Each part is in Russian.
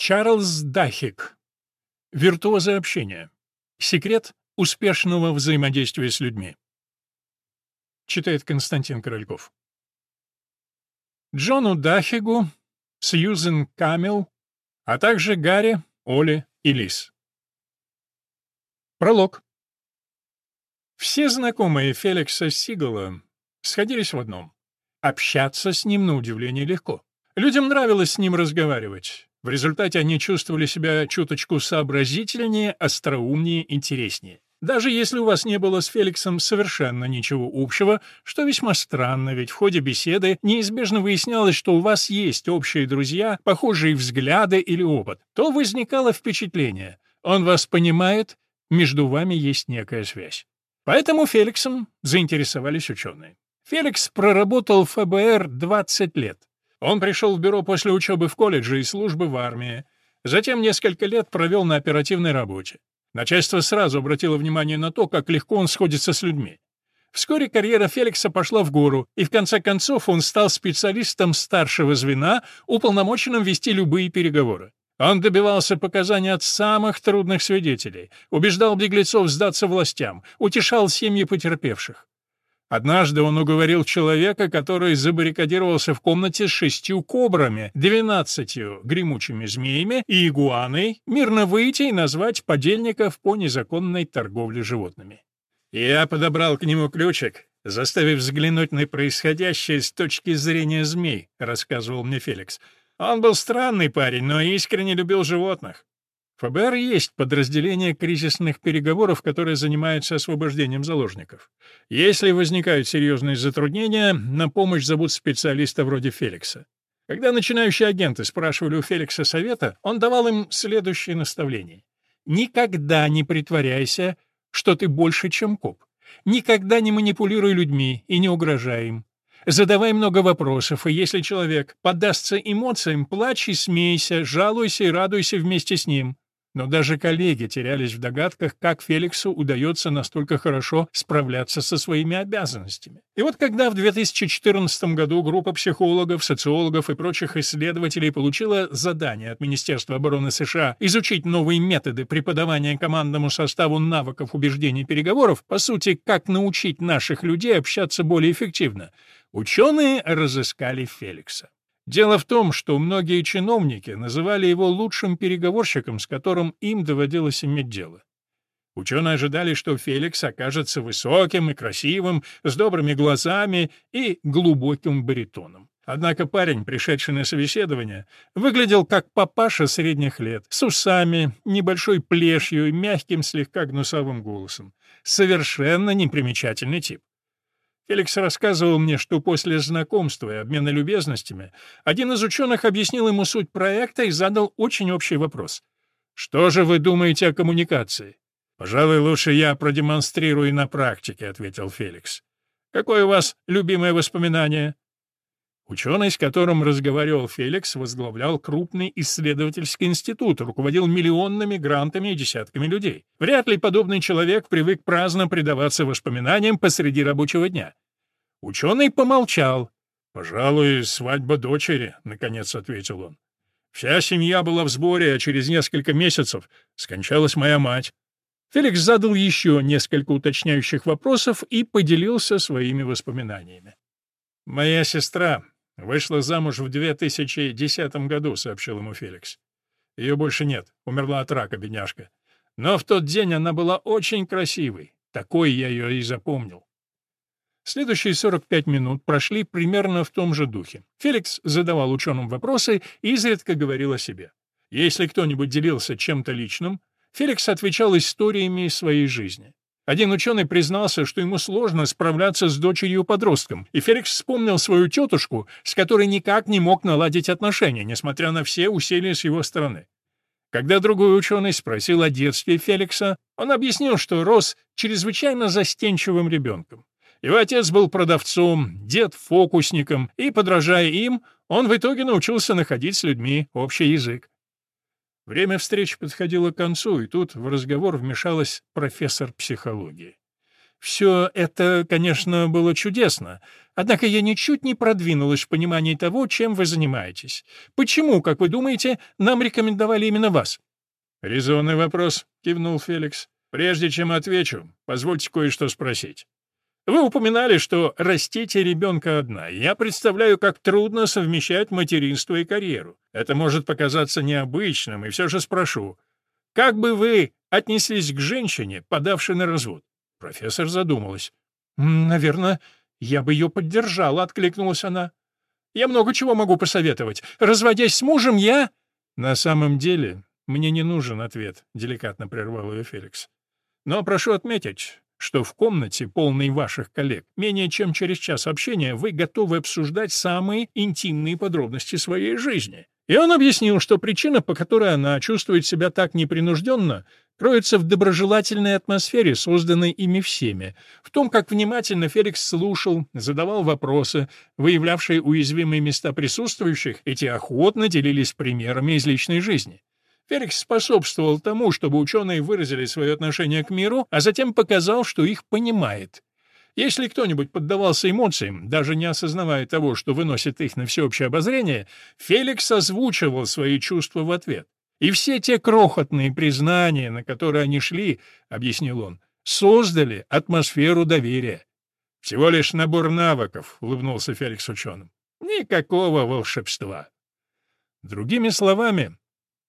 Чарльз Дахик. Виртуозы общения. Секрет успешного взаимодействия с людьми. Читает Константин Корольков. Джону Дахигу, Сьюзен Камил, а также Гарри, Оли и Лис. Пролог. Все знакомые Феликса Сигала сходились в одном. Общаться с ним, на удивление, легко. Людям нравилось с ним разговаривать. В результате они чувствовали себя чуточку сообразительнее, остроумнее, интереснее. Даже если у вас не было с Феликсом совершенно ничего общего, что весьма странно, ведь в ходе беседы неизбежно выяснялось, что у вас есть общие друзья, похожие взгляды или опыт, то возникало впечатление. Он вас понимает, между вами есть некая связь. Поэтому Феликсом заинтересовались ученые. Феликс проработал в ФБР 20 лет. Он пришел в бюро после учебы в колледже и службы в армии. Затем несколько лет провел на оперативной работе. Начальство сразу обратило внимание на то, как легко он сходится с людьми. Вскоре карьера Феликса пошла в гору, и в конце концов он стал специалистом старшего звена, уполномоченным вести любые переговоры. Он добивался показаний от самых трудных свидетелей, убеждал беглецов сдаться властям, утешал семьи потерпевших. Однажды он уговорил человека, который забаррикадировался в комнате с шестью кобрами, двенадцатью гремучими змеями и игуаной, мирно выйти и назвать подельников по незаконной торговле животными. Я подобрал к нему ключик, заставив взглянуть на происходящее с точки зрения змей, рассказывал мне Феликс. Он был странный парень, но искренне любил животных. ФБР есть подразделение кризисных переговоров, которое занимается освобождением заложников. Если возникают серьезные затруднения, на помощь зовут специалиста вроде Феликса. Когда начинающие агенты спрашивали у Феликса совета, он давал им следующее наставление. «Никогда не притворяйся, что ты больше, чем коп. Никогда не манипулируй людьми и не угрожай им. Задавай много вопросов, и если человек поддастся эмоциям, плачь и смейся, жалуйся и радуйся вместе с ним. Но даже коллеги терялись в догадках, как Феликсу удается настолько хорошо справляться со своими обязанностями. И вот когда в 2014 году группа психологов, социологов и прочих исследователей получила задание от Министерства обороны США изучить новые методы преподавания командному составу навыков убеждений переговоров, по сути, как научить наших людей общаться более эффективно, ученые разыскали Феликса. Дело в том, что многие чиновники называли его лучшим переговорщиком, с которым им доводилось иметь дело. Ученые ожидали, что Феликс окажется высоким и красивым, с добрыми глазами и глубоким баритоном. Однако парень, пришедший на собеседование, выглядел как папаша средних лет, с усами, небольшой плешью и мягким, слегка гнусавым голосом. Совершенно непримечательный тип. Феликс рассказывал мне, что после знакомства и обмена любезностями один из ученых объяснил ему суть проекта и задал очень общий вопрос. «Что же вы думаете о коммуникации?» «Пожалуй, лучше я продемонстрирую на практике», — ответил Феликс. «Какое у вас любимое воспоминание?» Ученый, с которым разговаривал Феликс, возглавлял крупный исследовательский институт, руководил миллионными грантами и десятками людей. Вряд ли подобный человек привык праздно предаваться воспоминаниям посреди рабочего дня. Ученый помолчал. «Пожалуй, свадьба дочери», — наконец ответил он. «Вся семья была в сборе, а через несколько месяцев скончалась моя мать». Феликс задал еще несколько уточняющих вопросов и поделился своими воспоминаниями. «Моя сестра вышла замуж в 2010 году», — сообщил ему Феликс. «Ее больше нет, умерла от рака, бедняжка. Но в тот день она была очень красивой, такой я ее и запомнил. Следующие 45 минут прошли примерно в том же духе. Феликс задавал ученым вопросы и изредка говорил о себе. Если кто-нибудь делился чем-то личным, Феликс отвечал историями своей жизни. Один ученый признался, что ему сложно справляться с дочерью-подростком, и Феликс вспомнил свою тетушку, с которой никак не мог наладить отношения, несмотря на все усилия с его стороны. Когда другой ученый спросил о детстве Феликса, он объяснил, что рос чрезвычайно застенчивым ребенком. Его отец был продавцом, дед — фокусником, и, подражая им, он в итоге научился находить с людьми общий язык. Время встречи подходило к концу, и тут в разговор вмешалась профессор психологии. Все это, конечно, было чудесно, однако я ничуть не продвинулась в понимании того, чем вы занимаетесь. Почему, как вы думаете, нам рекомендовали именно вас?» «Резонный вопрос», — кивнул Феликс. «Прежде чем отвечу, позвольте кое-что спросить. Вы упоминали, что растите ребенка одна. Я представляю, как трудно совмещать материнство и карьеру. Это может показаться необычным, и все же спрошу. Как бы вы отнеслись к женщине, подавшей на развод? Профессор задумалась. «Наверное, я бы ее поддержала», — откликнулась она. «Я много чего могу посоветовать. Разводясь с мужем, я...» «На самом деле, мне не нужен ответ», — деликатно прервал ее Феликс. «Но прошу отметить, что в комнате, полной ваших коллег, менее чем через час общения вы готовы обсуждать самые интимные подробности своей жизни. И он объяснил, что причина, по которой она чувствует себя так непринужденно, кроется в доброжелательной атмосфере, созданной ими всеми, в том, как внимательно Феликс слушал, задавал вопросы, выявлявшие уязвимые места присутствующих, эти охотно делились примерами из личной жизни. Феликс способствовал тому, чтобы ученые выразили свое отношение к миру, а затем показал, что их понимает. Если кто-нибудь поддавался эмоциям, даже не осознавая того, что выносит их на всеобщее обозрение, Феликс озвучивал свои чувства в ответ. И все те крохотные признания, на которые они шли, — объяснил он, — создали атмосферу доверия. «Всего лишь набор навыков», — улыбнулся Феликс ученым. «Никакого волшебства». Другими словами,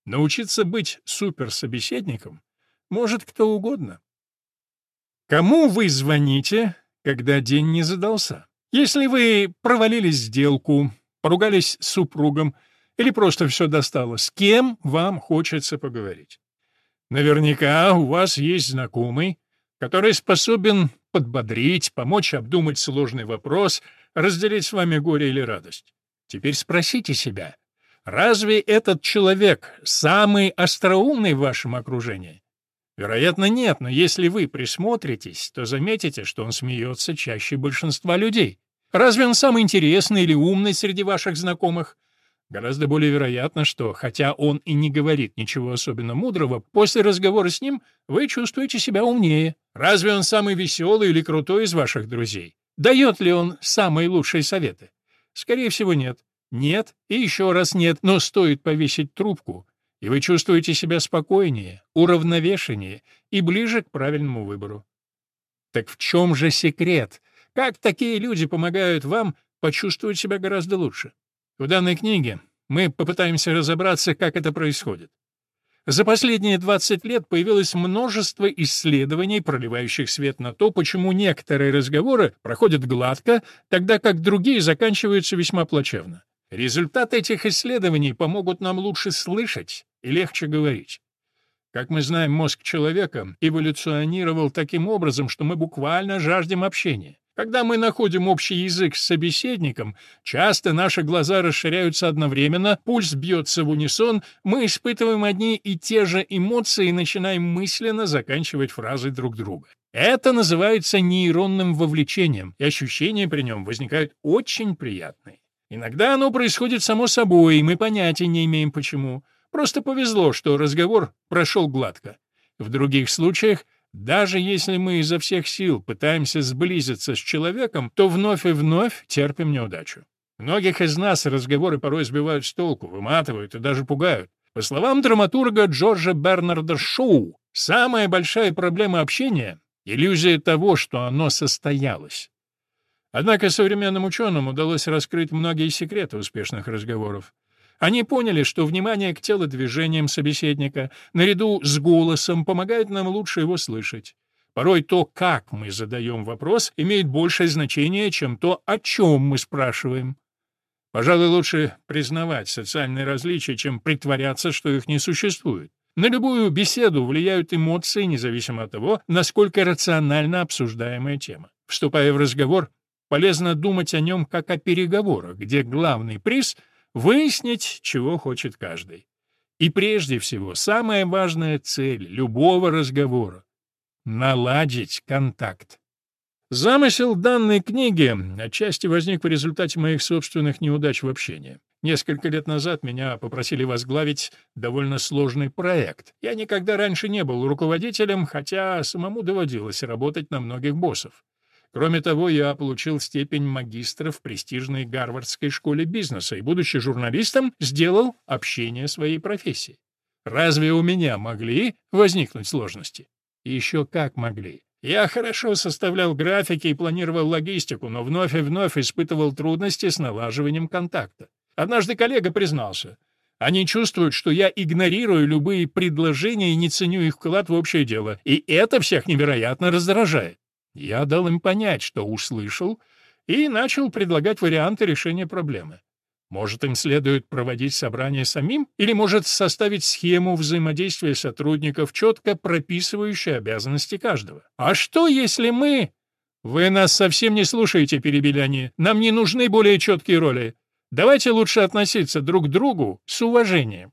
Научиться быть суперсобеседником может кто угодно. Кому вы звоните, когда день не задался? Если вы провалили сделку, поругались с супругом или просто все достало, с кем вам хочется поговорить? Наверняка у вас есть знакомый, который способен подбодрить, помочь обдумать сложный вопрос, разделить с вами горе или радость. Теперь спросите себя, Разве этот человек самый остроумный в вашем окружении? Вероятно, нет, но если вы присмотритесь, то заметите, что он смеется чаще большинства людей. Разве он самый интересный или умный среди ваших знакомых? Гораздо более вероятно, что, хотя он и не говорит ничего особенно мудрого, после разговора с ним вы чувствуете себя умнее. Разве он самый веселый или крутой из ваших друзей? Дает ли он самые лучшие советы? Скорее всего, нет. Нет и еще раз нет, но стоит повесить трубку, и вы чувствуете себя спокойнее, уравновешеннее и ближе к правильному выбору. Так в чем же секрет? Как такие люди помогают вам почувствовать себя гораздо лучше? В данной книге мы попытаемся разобраться, как это происходит. За последние 20 лет появилось множество исследований, проливающих свет на то, почему некоторые разговоры проходят гладко, тогда как другие заканчиваются весьма плачевно. Результаты этих исследований помогут нам лучше слышать и легче говорить. Как мы знаем, мозг человека эволюционировал таким образом, что мы буквально жаждем общения. Когда мы находим общий язык с собеседником, часто наши глаза расширяются одновременно, пульс бьется в унисон, мы испытываем одни и те же эмоции и начинаем мысленно заканчивать фразы друг друга. Это называется нейронным вовлечением, и ощущения при нем возникают очень приятные. Иногда оно происходит само собой, и мы понятия не имеем почему. Просто повезло, что разговор прошел гладко. В других случаях, даже если мы изо всех сил пытаемся сблизиться с человеком, то вновь и вновь терпим неудачу. Многих из нас разговоры порой сбивают с толку, выматывают и даже пугают. По словам драматурга Джорджа Бернарда Шоу, самая большая проблема общения — иллюзия того, что оно состоялось. Однако современным ученым удалось раскрыть многие секреты успешных разговоров. Они поняли, что внимание к телодвижениям собеседника наряду с голосом помогает нам лучше его слышать. Порой то, как мы задаем вопрос, имеет большее значение, чем то, о чем мы спрашиваем. Пожалуй, лучше признавать социальные различия, чем притворяться, что их не существует. На любую беседу влияют эмоции, независимо от того, насколько рационально обсуждаемая тема. Вступая в разговор, Полезно думать о нем как о переговорах, где главный приз — выяснить, чего хочет каждый. И прежде всего, самая важная цель любого разговора — наладить контакт. Замысел данной книги отчасти возник в результате моих собственных неудач в общении. Несколько лет назад меня попросили возглавить довольно сложный проект. Я никогда раньше не был руководителем, хотя самому доводилось работать на многих боссов. Кроме того, я получил степень магистра в престижной Гарвардской школе бизнеса и, будучи журналистом, сделал общение своей профессии. Разве у меня могли возникнуть сложности? Еще как могли. Я хорошо составлял графики и планировал логистику, но вновь и вновь испытывал трудности с налаживанием контакта. Однажды коллега признался. Они чувствуют, что я игнорирую любые предложения и не ценю их вклад в общее дело, и это всех невероятно раздражает. Я дал им понять, что услышал, и начал предлагать варианты решения проблемы. Может, им следует проводить собрание самим, или может составить схему взаимодействия сотрудников, четко прописывающую обязанности каждого. А что, если мы... «Вы нас совсем не слушаете», — перебили они. «Нам не нужны более четкие роли. Давайте лучше относиться друг к другу с уважением.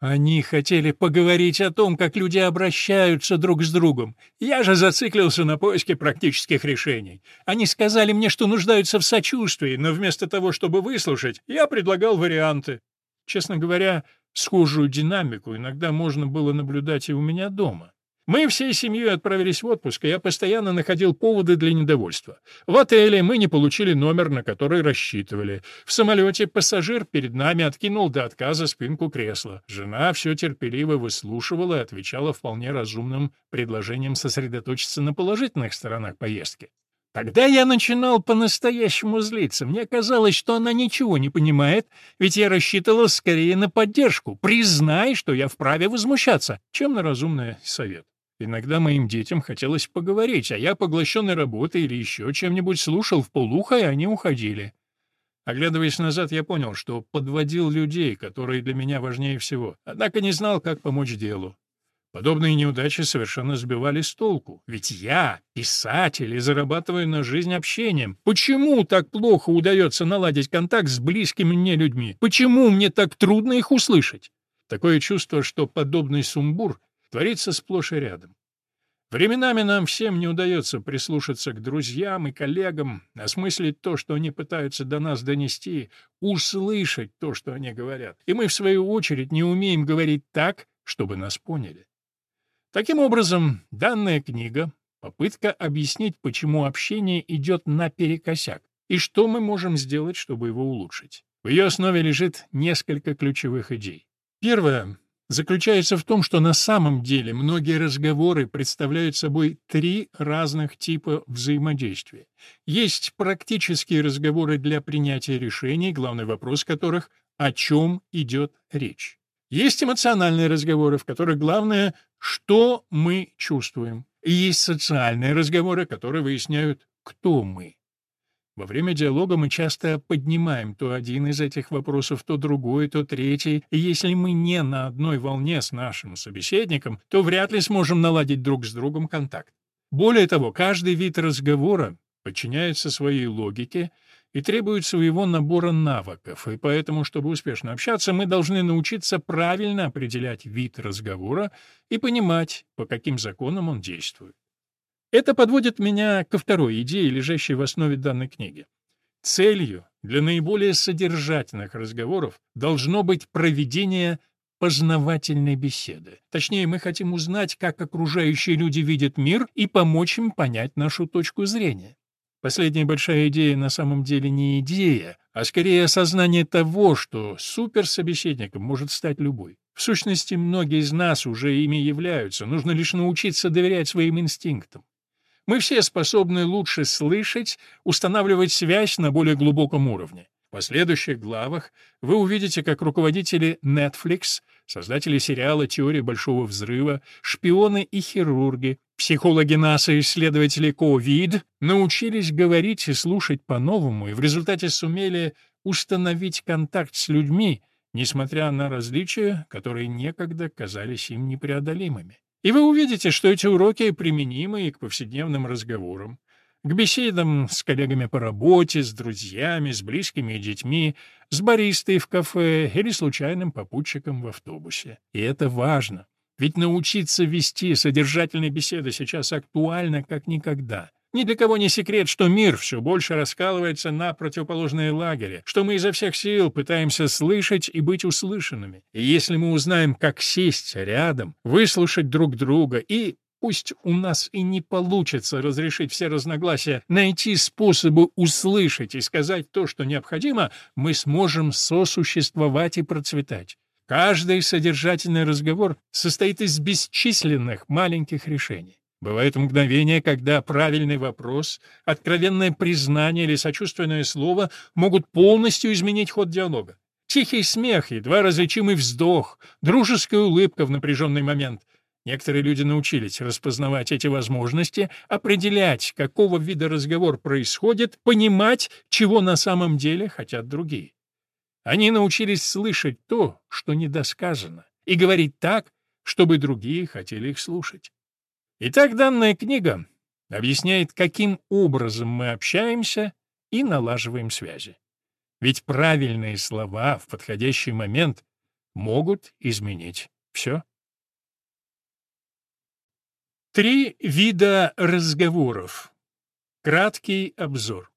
Они хотели поговорить о том, как люди обращаются друг с другом. Я же зациклился на поиске практических решений. Они сказали мне, что нуждаются в сочувствии, но вместо того, чтобы выслушать, я предлагал варианты. Честно говоря, схожую динамику иногда можно было наблюдать и у меня дома. Мы всей семьей отправились в отпуск, и я постоянно находил поводы для недовольства. В отеле мы не получили номер, на который рассчитывали. В самолете пассажир перед нами откинул до отказа спинку кресла. Жена все терпеливо выслушивала и отвечала вполне разумным предложением сосредоточиться на положительных сторонах поездки. Тогда я начинал по-настоящему злиться. Мне казалось, что она ничего не понимает, ведь я рассчитывал скорее на поддержку. Признай, что я вправе возмущаться, чем на разумный совет. Иногда моим детям хотелось поговорить, а я, поглощенный работой или еще чем-нибудь, слушал в полухо, и они уходили. Оглядываясь назад, я понял, что подводил людей, которые для меня важнее всего, однако не знал, как помочь делу. Подобные неудачи совершенно сбивали с толку. Ведь я писатель и зарабатываю на жизнь общением. Почему так плохо удается наладить контакт с близкими мне людьми? Почему мне так трудно их услышать? Такое чувство, что подобный сумбур творится сплошь и рядом. Временами нам всем не удается прислушаться к друзьям и коллегам, осмыслить то, что они пытаются до нас донести, услышать то, что они говорят. И мы, в свою очередь, не умеем говорить так, чтобы нас поняли. Таким образом, данная книга — попытка объяснить, почему общение идет наперекосяк, и что мы можем сделать, чтобы его улучшить. В ее основе лежит несколько ключевых идей. Первое заключается в том, что на самом деле многие разговоры представляют собой три разных типа взаимодействия. Есть практические разговоры для принятия решений, главный вопрос которых — о чем идет речь. Есть эмоциональные разговоры, в которых главное — что мы чувствуем. И есть социальные разговоры, которые выясняют, кто мы. Во время диалога мы часто поднимаем то один из этих вопросов, то другой, то третий, и если мы не на одной волне с нашим собеседником, то вряд ли сможем наладить друг с другом контакт. Более того, каждый вид разговора подчиняется своей логике и требует своего набора навыков, и поэтому, чтобы успешно общаться, мы должны научиться правильно определять вид разговора и понимать, по каким законам он действует. Это подводит меня ко второй идее, лежащей в основе данной книги. Целью для наиболее содержательных разговоров должно быть проведение познавательной беседы. Точнее, мы хотим узнать, как окружающие люди видят мир и помочь им понять нашу точку зрения. Последняя большая идея на самом деле не идея, а скорее осознание того, что суперсобеседником может стать любой. В сущности, многие из нас уже ими являются, нужно лишь научиться доверять своим инстинктам. Мы все способны лучше слышать, устанавливать связь на более глубоком уровне. В последующих главах вы увидите, как руководители Netflix, создатели сериала «Теория большого взрыва», шпионы и хирурги, психологи НАСА и исследователи COVID научились говорить и слушать по-новому и в результате сумели установить контакт с людьми, несмотря на различия, которые некогда казались им непреодолимыми. И вы увидите, что эти уроки применимы и к повседневным разговорам, к беседам с коллегами по работе, с друзьями, с близкими и детьми, с баристой в кафе или случайным попутчиком в автобусе. И это важно, ведь научиться вести содержательные беседы сейчас актуально как никогда. Ни для кого не секрет, что мир все больше раскалывается на противоположные лагеря, что мы изо всех сил пытаемся слышать и быть услышанными. И если мы узнаем, как сесть рядом, выслушать друг друга и Пусть у нас и не получится разрешить все разногласия, найти способы услышать и сказать то, что необходимо, мы сможем сосуществовать и процветать. Каждый содержательный разговор состоит из бесчисленных маленьких решений. Бывают мгновения, когда правильный вопрос, откровенное признание или сочувственное слово могут полностью изменить ход диалога. Тихий смех, едва различимый вздох, дружеская улыбка в напряженный момент — Некоторые люди научились распознавать эти возможности, определять, какого вида разговор происходит, понимать, чего на самом деле хотят другие. Они научились слышать то, что недосказано, и говорить так, чтобы другие хотели их слушать. Итак, данная книга объясняет, каким образом мы общаемся и налаживаем связи. Ведь правильные слова в подходящий момент могут изменить все. Три вида разговоров. Краткий обзор.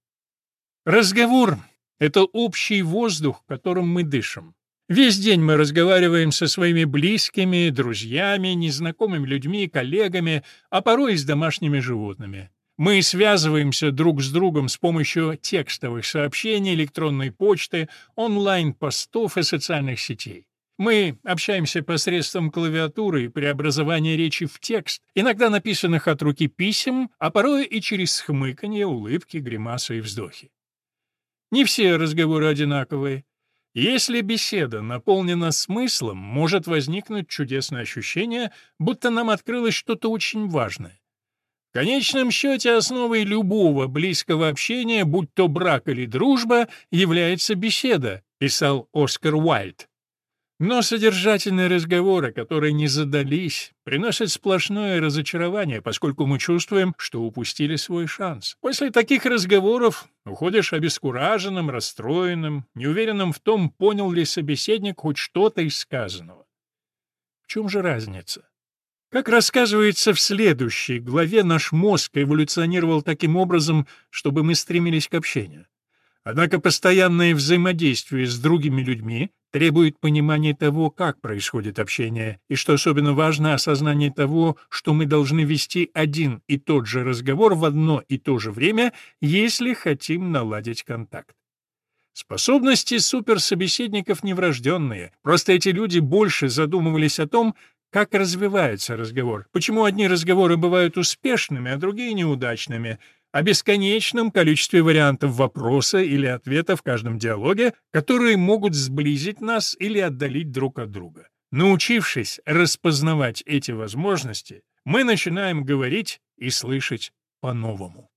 Разговор — это общий воздух, которым мы дышим. Весь день мы разговариваем со своими близкими, друзьями, незнакомыми людьми, коллегами, а порой и с домашними животными. Мы связываемся друг с другом с помощью текстовых сообщений, электронной почты, онлайн-постов и социальных сетей. Мы общаемся посредством клавиатуры и преобразования речи в текст, иногда написанных от руки писем, а порой и через хмыканье, улыбки, гримасы и вздохи. Не все разговоры одинаковые. Если беседа наполнена смыслом, может возникнуть чудесное ощущение, будто нам открылось что-то очень важное. В конечном счете основой любого близкого общения, будь то брак или дружба, является беседа, писал Оскар Уайльд. Но содержательные разговоры, которые не задались, приносят сплошное разочарование, поскольку мы чувствуем, что упустили свой шанс. После таких разговоров уходишь обескураженным, расстроенным, неуверенным в том, понял ли собеседник хоть что-то из сказанного. В чем же разница? Как рассказывается в следующей главе, наш мозг эволюционировал таким образом, чтобы мы стремились к общению. Однако постоянное взаимодействие с другими людьми требует понимания того, как происходит общение, и, что особенно важно, осознание того, что мы должны вести один и тот же разговор в одно и то же время, если хотим наладить контакт. Способности суперсобеседников неврожденные, просто эти люди больше задумывались о том, как развивается разговор, почему одни разговоры бывают успешными, а другие неудачными — о бесконечном количестве вариантов вопроса или ответа в каждом диалоге, которые могут сблизить нас или отдалить друг от друга. Научившись распознавать эти возможности, мы начинаем говорить и слышать по-новому.